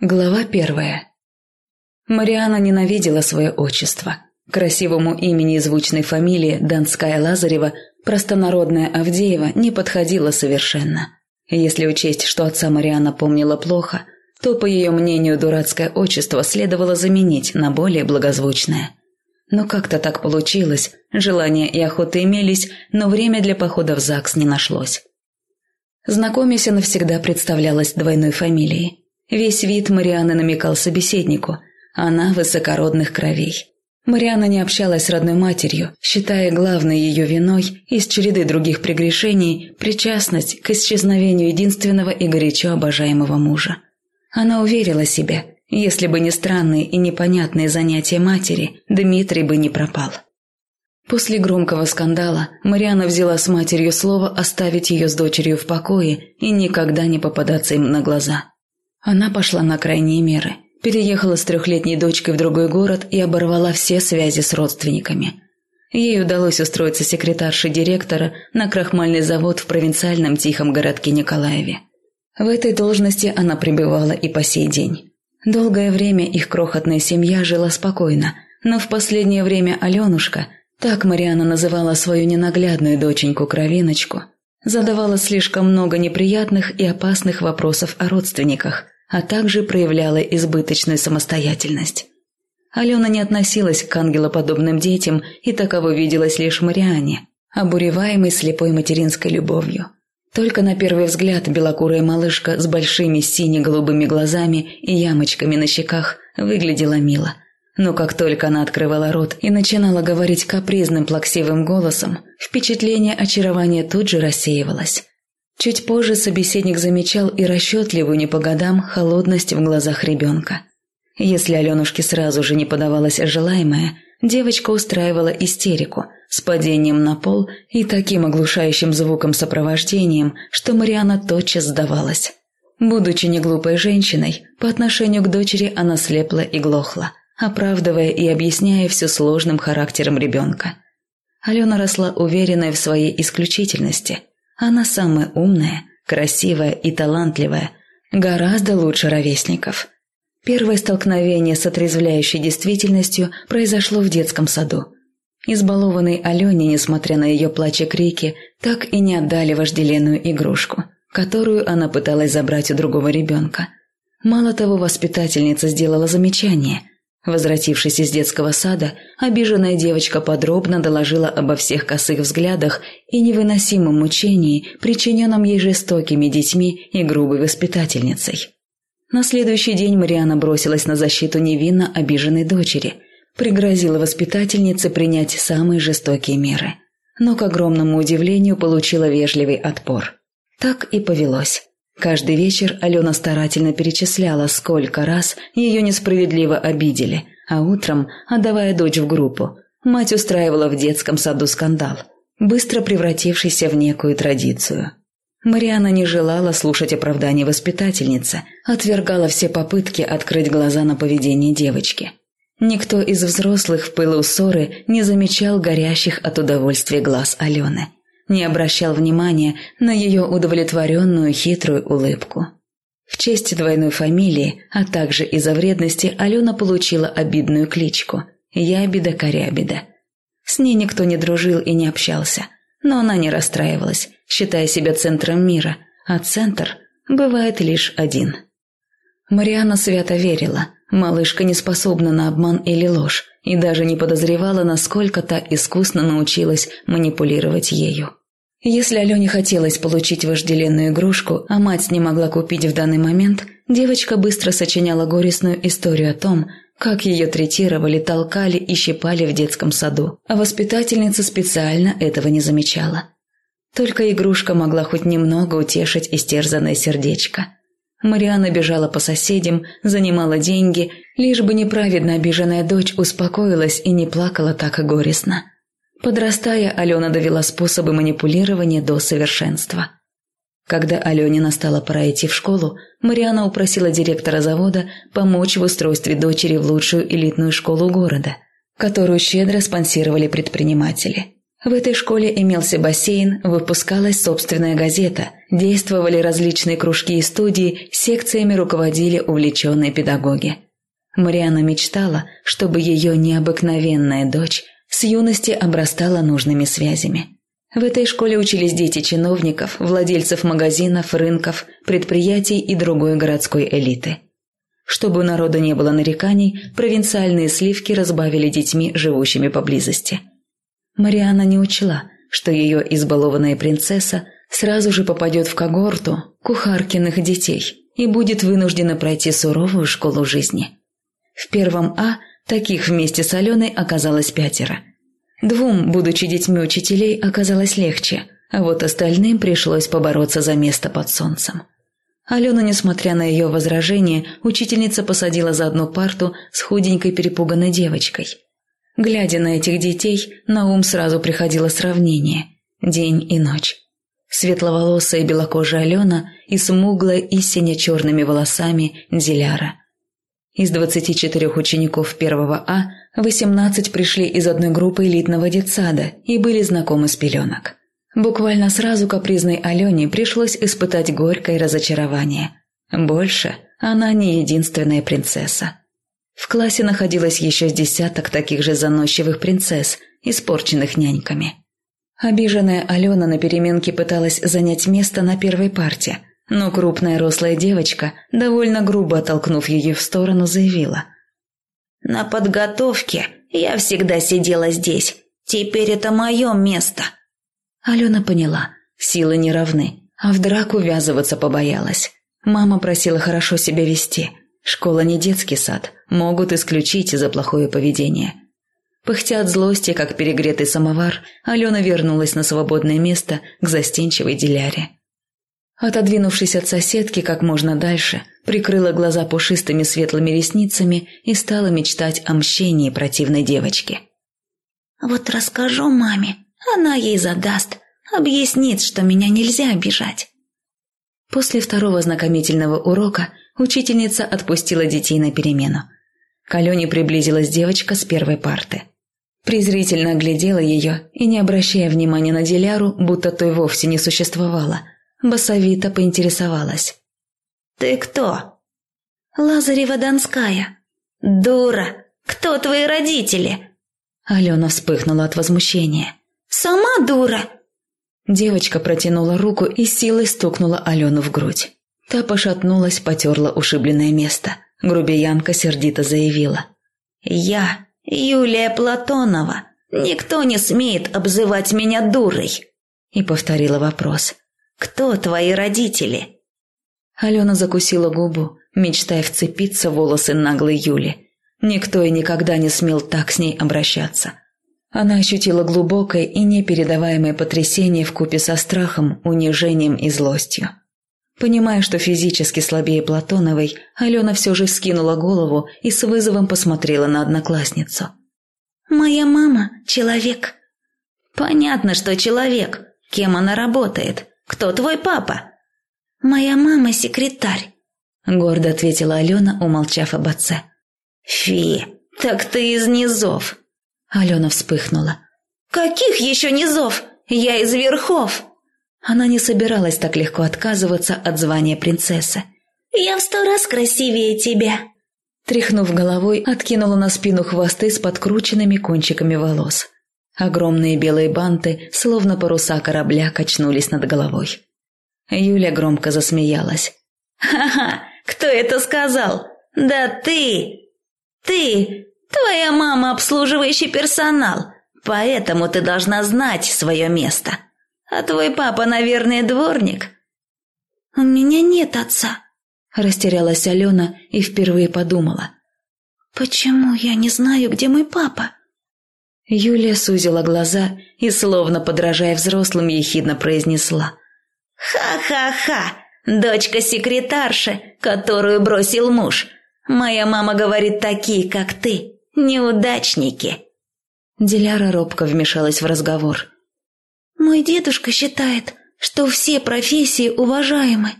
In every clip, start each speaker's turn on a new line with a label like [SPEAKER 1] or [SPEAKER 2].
[SPEAKER 1] Глава первая. Мариана ненавидела свое отчество. Красивому имени и звучной фамилии Донская Лазарева простонародная Авдеева не подходила совершенно. Если учесть, что отца Мариана помнила плохо, то, по ее мнению, дурацкое отчество следовало заменить на более благозвучное. Но как-то так получилось, желания и охоты имелись, но время для похода в ЗАГС не нашлось. Знакомясь, она всегда представлялась двойной фамилией – Весь вид Марианы намекал собеседнику. Она высокородных кровей. Мариана не общалась с родной матерью, считая главной ее виной из череды других прегрешений причастность к исчезновению единственного и горячо обожаемого мужа. Она уверила себя, если бы не странные и непонятные занятия матери, Дмитрий бы не пропал. После громкого скандала Мариана взяла с матерью слово оставить ее с дочерью в покое и никогда не попадаться им на глаза. Она пошла на крайние меры, переехала с трехлетней дочкой в другой город и оборвала все связи с родственниками. Ей удалось устроиться секретаршей директора на крахмальный завод в провинциальном тихом городке Николаеве. В этой должности она пребывала и по сей день. Долгое время их крохотная семья жила спокойно, но в последнее время Аленушка, так Мариана называла свою ненаглядную доченьку-кровиночку, задавала слишком много неприятных и опасных вопросов о родственниках, а также проявляла избыточную самостоятельность. Алена не относилась к ангелоподобным детям и таково виделась лишь Мариане, обуреваемой слепой материнской любовью. Только на первый взгляд белокурая малышка с большими сине-голубыми глазами и ямочками на щеках выглядела мило. Но как только она открывала рот и начинала говорить капризным плаксивым голосом, впечатление очарования тут же рассеивалось. Чуть позже собеседник замечал и расчетливую не по годам холодность в глазах ребенка. Если Аленушке сразу же не подавалось желаемое, девочка устраивала истерику с падением на пол и таким оглушающим звуком сопровождением, что Мариана тотчас сдавалась. Будучи неглупой женщиной, по отношению к дочери она слепла и глохла, оправдывая и объясняя все сложным характером ребенка. Алена росла уверенной в своей исключительности – она самая умная, красивая и талантливая, гораздо лучше ровесников. Первое столкновение с отрезвляющей действительностью произошло в детском саду. Избалованной Алене, несмотря на ее плач и крики, так и не отдали вожделенную игрушку, которую она пыталась забрать у другого ребенка. Мало того, воспитательница сделала замечание – Возвратившись из детского сада, обиженная девочка подробно доложила обо всех косых взглядах и невыносимом мучении, причиненном ей жестокими детьми и грубой воспитательницей. На следующий день Мариана бросилась на защиту невинно обиженной дочери, пригрозила воспитательнице принять самые жестокие меры. Но, к огромному удивлению, получила вежливый отпор. Так и повелось. Каждый вечер Алена старательно перечисляла, сколько раз ее несправедливо обидели, а утром, отдавая дочь в группу, мать устраивала в детском саду скандал, быстро превратившийся в некую традицию. Мариана не желала слушать оправдания воспитательницы, отвергала все попытки открыть глаза на поведение девочки. Никто из взрослых в пылу ссоры не замечал горящих от удовольствия глаз Алены – не обращал внимания на ее удовлетворенную хитрую улыбку. В честь двойной фамилии, а также из-за вредности Алена получила обидную кличку – Ябеда-Корябеда. С ней никто не дружил и не общался, но она не расстраивалась, считая себя центром мира, а центр бывает лишь один. Мариана свято верила, малышка не способна на обман или ложь, и даже не подозревала, насколько та искусно научилась манипулировать ею. Если Алене хотелось получить вожделенную игрушку, а мать не могла купить в данный момент, девочка быстро сочиняла горестную историю о том, как ее третировали, толкали и щипали в детском саду, а воспитательница специально этого не замечала. Только игрушка могла хоть немного утешить истерзанное сердечко. Мариана бежала по соседям, занимала деньги, лишь бы неправедно обиженная дочь успокоилась и не плакала так горестно. Подрастая, Алена довела способы манипулирования до совершенства. Когда Алене настала пора идти в школу, Мариана упросила директора завода помочь в устройстве дочери в лучшую элитную школу города, которую щедро спонсировали предприниматели. В этой школе имелся бассейн, выпускалась собственная газета, действовали различные кружки и студии, секциями руководили увлеченные педагоги. Мариана мечтала, чтобы ее необыкновенная дочь с юности обрастала нужными связями. В этой школе учились дети чиновников, владельцев магазинов, рынков, предприятий и другой городской элиты. Чтобы у народа не было нареканий, провинциальные сливки разбавили детьми, живущими поблизости – Мариана не учла, что ее избалованная принцесса сразу же попадет в когорту кухаркиных детей и будет вынуждена пройти суровую школу жизни. В первом А таких вместе с Аленой оказалось пятеро. Двум, будучи детьми учителей, оказалось легче, а вот остальным пришлось побороться за место под солнцем. Алену, несмотря на ее возражения, учительница посадила за одну парту с худенькой перепуганной девочкой – Глядя на этих детей, на ум сразу приходило сравнение – день и ночь. Светловолосая белокожая Алена и смуглая и сине-черными волосами Диляра. Из 24 учеников первого А 18 пришли из одной группы элитного детсада и были знакомы с пеленок. Буквально сразу капризной Алене пришлось испытать горькое разочарование. Больше она не единственная принцесса. В классе находилось еще десяток таких же заносчивых принцесс, испорченных няньками. Обиженная Алена на переменке пыталась занять место на первой парте, но крупная рослая девочка, довольно грубо оттолкнув ее в сторону, заявила. «На подготовке я всегда сидела здесь. Теперь это мое место». Алена поняла, силы не равны, а в драку ввязываться побоялась. Мама просила хорошо себя вести – Школа не детский сад, могут исключить за плохое поведение. Пыхтя от злости, как перегретый самовар, Алена вернулась на свободное место к застенчивой деляре. Отодвинувшись от соседки как можно дальше, прикрыла глаза пушистыми светлыми ресницами и стала мечтать о мщении противной девочки. «Вот расскажу маме, она ей задаст, объяснит, что меня нельзя обижать». После второго знакомительного урока учительница отпустила детей на перемену. К Алене приблизилась девочка с первой парты. Презрительно оглядела ее и, не обращая внимания на Диляру, будто той вовсе не существовала, басовито поинтересовалась. «Ты кто?» «Лазарева Донская». «Дура! Кто твои родители?» Алена вспыхнула от возмущения. «Сама дура!» Девочка протянула руку и силой стукнула Алену в грудь. Та пошатнулась, потерла ушибленное место. Грубиянка сердито заявила. «Я Юлия Платонова. Никто не смеет обзывать меня дурой!» И повторила вопрос. «Кто твои родители?» Алена закусила губу, мечтая вцепиться в волосы наглой Юли. Никто и никогда не смел так с ней обращаться. Она ощутила глубокое и непередаваемое потрясение вкупе со страхом, унижением и злостью. Понимая, что физически слабее Платоновой, Алена все же вскинула голову и с вызовом посмотрела на одноклассницу. «Моя мама – человек». «Понятно, что человек. Кем она работает? Кто твой папа?» «Моя мама – секретарь», – гордо ответила Алена, умолчав об отце. «Фи, так ты из низов!» Алена вспыхнула. «Каких еще низов? Я из верхов!» Она не собиралась так легко отказываться от звания принцессы. «Я в сто раз красивее тебя!» Тряхнув головой, откинула на спину хвосты с подкрученными кончиками волос. Огромные белые банты, словно паруса корабля, качнулись над головой. Юля громко засмеялась. «Ха-ха! Кто это сказал? Да ты! Ты! Твоя мама обслуживающий персонал, поэтому ты должна знать свое место!» А твой папа, наверное, дворник?» «У меня нет отца», – растерялась Алена и впервые подумала. «Почему я не знаю, где мой папа?» Юлия сузила глаза и, словно подражая взрослым, ехидно произнесла. «Ха-ха-ха! Дочка секретарши, которую бросил муж. Моя мама говорит такие, как ты, неудачники». Диляра робко вмешалась в разговор. «Мой дедушка считает, что все профессии уважаемы».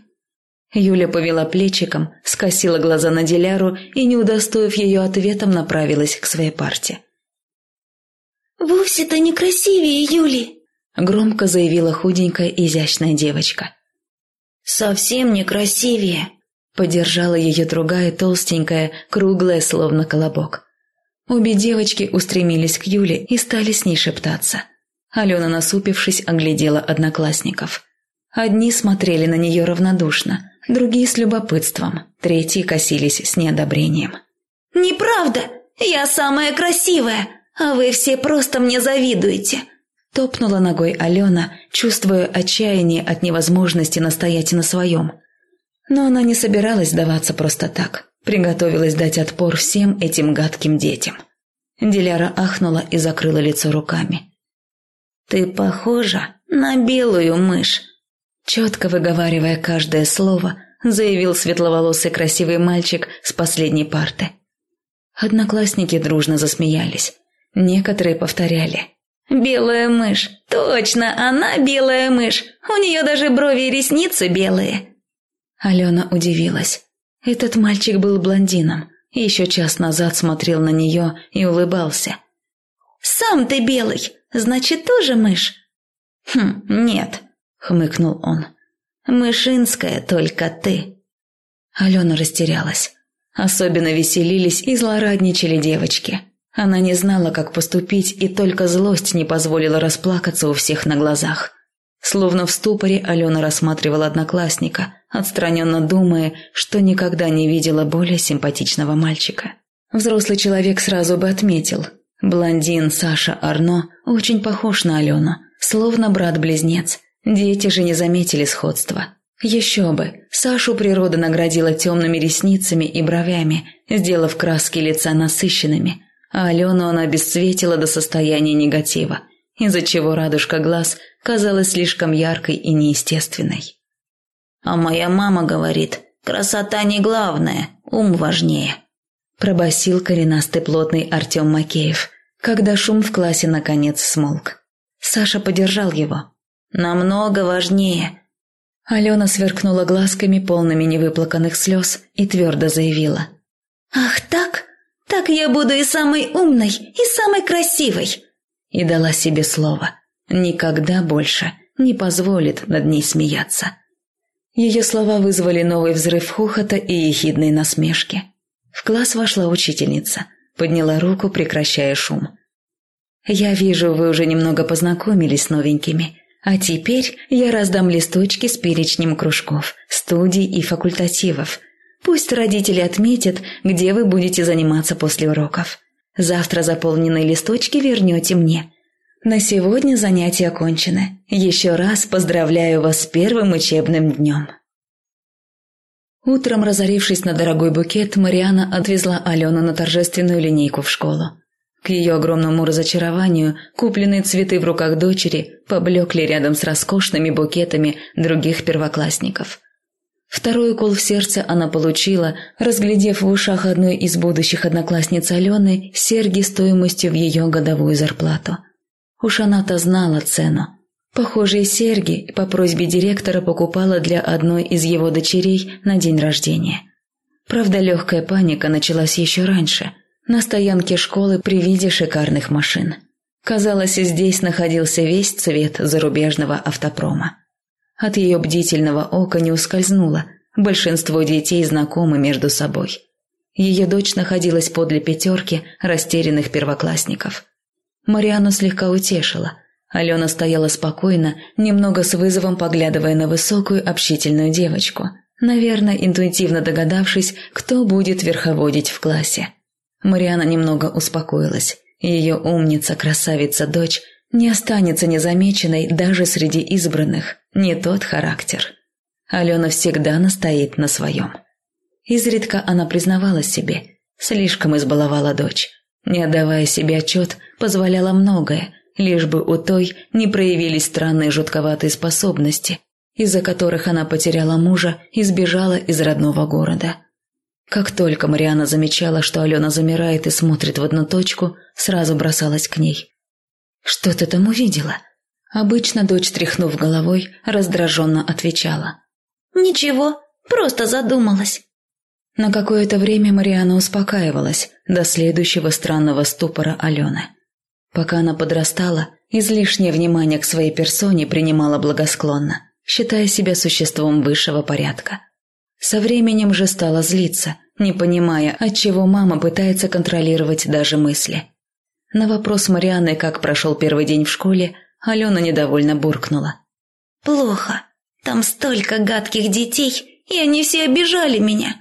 [SPEAKER 1] Юля повела плечиком, скосила глаза на Диляру и, не удостоив ее ответом, направилась к своей парте.
[SPEAKER 2] «Вовсе-то не красивее Юли», —
[SPEAKER 1] громко заявила худенькая изящная девочка.
[SPEAKER 2] «Совсем не красивее», —
[SPEAKER 1] поддержала ее другая толстенькая, круглая, словно колобок. Обе девочки устремились к Юле и стали с ней шептаться. Алена, насупившись, оглядела одноклассников. Одни смотрели на нее равнодушно, другие с любопытством, третьи косились с неодобрением.
[SPEAKER 2] «Неправда! Я самая красивая, а вы все просто мне завидуете!»
[SPEAKER 1] Топнула ногой Алена, чувствуя отчаяние от невозможности настоять на своем. Но она не собиралась сдаваться просто так, приготовилась дать отпор всем этим гадким детям. Диляра ахнула и закрыла лицо руками.
[SPEAKER 2] «Ты похожа на белую мышь»,
[SPEAKER 1] четко выговаривая каждое слово, заявил светловолосый красивый мальчик с последней парты. Одноклассники дружно засмеялись. Некоторые повторяли.
[SPEAKER 2] «Белая мышь! Точно, она белая мышь! У нее даже брови и ресницы белые!»
[SPEAKER 1] Алена удивилась. Этот мальчик был блондином, еще час назад смотрел на нее и улыбался.
[SPEAKER 2] «Сам ты белый, значит, тоже мышь?»
[SPEAKER 1] «Хм, нет», — хмыкнул он. «Мышинская только ты». Алена растерялась. Особенно веселились и злорадничали девочки. Она не знала, как поступить, и только злость не позволила расплакаться у всех на глазах. Словно в ступоре Алена рассматривала одноклассника, отстраненно думая, что никогда не видела более симпатичного мальчика. Взрослый человек сразу бы отметил. Блондин Саша Арно очень похож на Алену, словно брат-близнец. Дети же не заметили сходства. Еще бы, Сашу природа наградила темными ресницами и бровями, сделав краски лица насыщенными, а Алену она обесцветила до состояния негатива, из-за чего радужка глаз казалась слишком яркой и неестественной.
[SPEAKER 2] «А моя мама говорит, красота не главное, ум важнее»,
[SPEAKER 1] пробасил коренастый плотный Артем Макеев, когда шум в классе наконец смолк. Саша поддержал его.
[SPEAKER 2] «Намного важнее»,
[SPEAKER 1] Алена сверкнула глазками, полными невыплаканных слез, и твердо заявила.
[SPEAKER 2] «Ах так? Так я буду и самой умной, и самой красивой!»
[SPEAKER 1] И дала себе слово. Никогда больше не позволит над ней смеяться. Ее слова вызвали новый взрыв хохота и ехидной насмешки. В класс вошла учительница, подняла руку, прекращая шум. «Я вижу, вы уже немного познакомились с новенькими. А теперь я раздам листочки с перечнем кружков, студий и факультативов. Пусть родители отметят, где вы будете заниматься после уроков. Завтра заполненные листочки вернете мне. На сегодня занятия окончены. Еще раз поздравляю вас с первым учебным днем. Утром, разорившись на дорогой букет, Мариана отвезла Алену на торжественную линейку в школу. К ее огромному разочарованию, купленные цветы в руках дочери поблекли рядом с роскошными букетами других первоклассников. Второй укол в сердце она получила, разглядев в ушах одной из будущих одноклассниц Алены серьги стоимостью в ее годовую зарплату. Уж она-то знала цену. Похожие серьги по просьбе директора покупала для одной из его дочерей на день рождения. Правда, легкая паника началась еще раньше – на стоянке школы при виде шикарных машин. Казалось, здесь находился весь цвет зарубежного автопрома. От ее бдительного ока не ускользнуло, большинство детей знакомы между собой. Ее дочь находилась подле пятерки растерянных первоклассников. Мариану слегка утешила. Алена стояла спокойно, немного с вызовом поглядывая на высокую общительную девочку, наверное, интуитивно догадавшись, кто будет верховодить в классе. Мариана немного успокоилась. Ее умница, красавица дочь не останется незамеченной даже среди избранных. Не тот характер. Алена всегда настоит на своем. Изредка она признавала себе, слишком избаловала дочь. Не отдавая себе отчет, позволяла многое, лишь бы у той не проявились странные жутковатые способности, из-за которых она потеряла мужа и сбежала из родного города. Как только Мариана замечала, что Алена замирает и смотрит в одну точку, сразу бросалась к ней. «Что ты там увидела?» Обычно дочь, тряхнув головой, раздраженно отвечала.
[SPEAKER 2] «Ничего, просто задумалась».
[SPEAKER 1] На какое-то время Мариана успокаивалась до следующего странного ступора Алены. Пока она подрастала, излишнее внимание к своей персоне принимала благосклонно, считая себя существом высшего порядка. Со временем же стала злиться, не понимая, отчего мама пытается контролировать даже мысли. На вопрос Марианны, как прошел первый день в школе, Алена недовольно буркнула.
[SPEAKER 2] «Плохо. Там столько гадких детей, и они все обижали меня».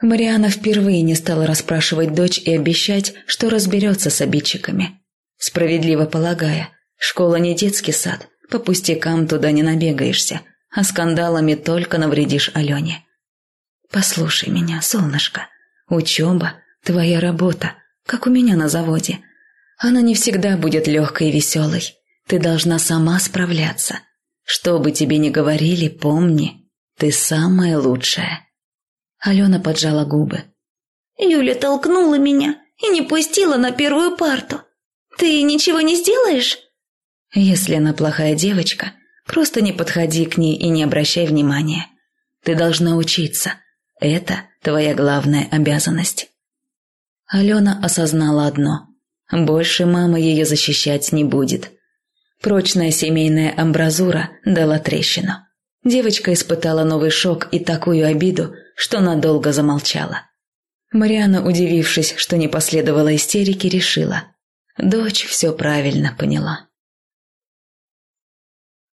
[SPEAKER 1] Мариана впервые не стала расспрашивать дочь и обещать, что разберется с обидчиками. Справедливо полагая, школа не детский сад, по пустякам туда не набегаешься, а скандалами только навредишь Алене. «Послушай меня, солнышко. Учеба – твоя работа, как у меня на заводе. Она не всегда будет легкой и веселой. Ты должна сама справляться. Что бы тебе ни говорили, помни, ты самая лучшая». Алена поджала губы.
[SPEAKER 2] «Юля толкнула меня и не пустила на первую парту. Ты ничего не сделаешь?»
[SPEAKER 1] «Если она плохая девочка, просто не подходи к ней и не обращай внимания. Ты должна учиться. Это твоя главная обязанность». Алена осознала одно. Больше мама ее защищать не будет. Прочная семейная амбразура дала трещину. Девочка испытала новый шок и такую обиду, что надолго замолчала. Мариана, удивившись, что не последовала истерики, решила. Дочь все правильно поняла.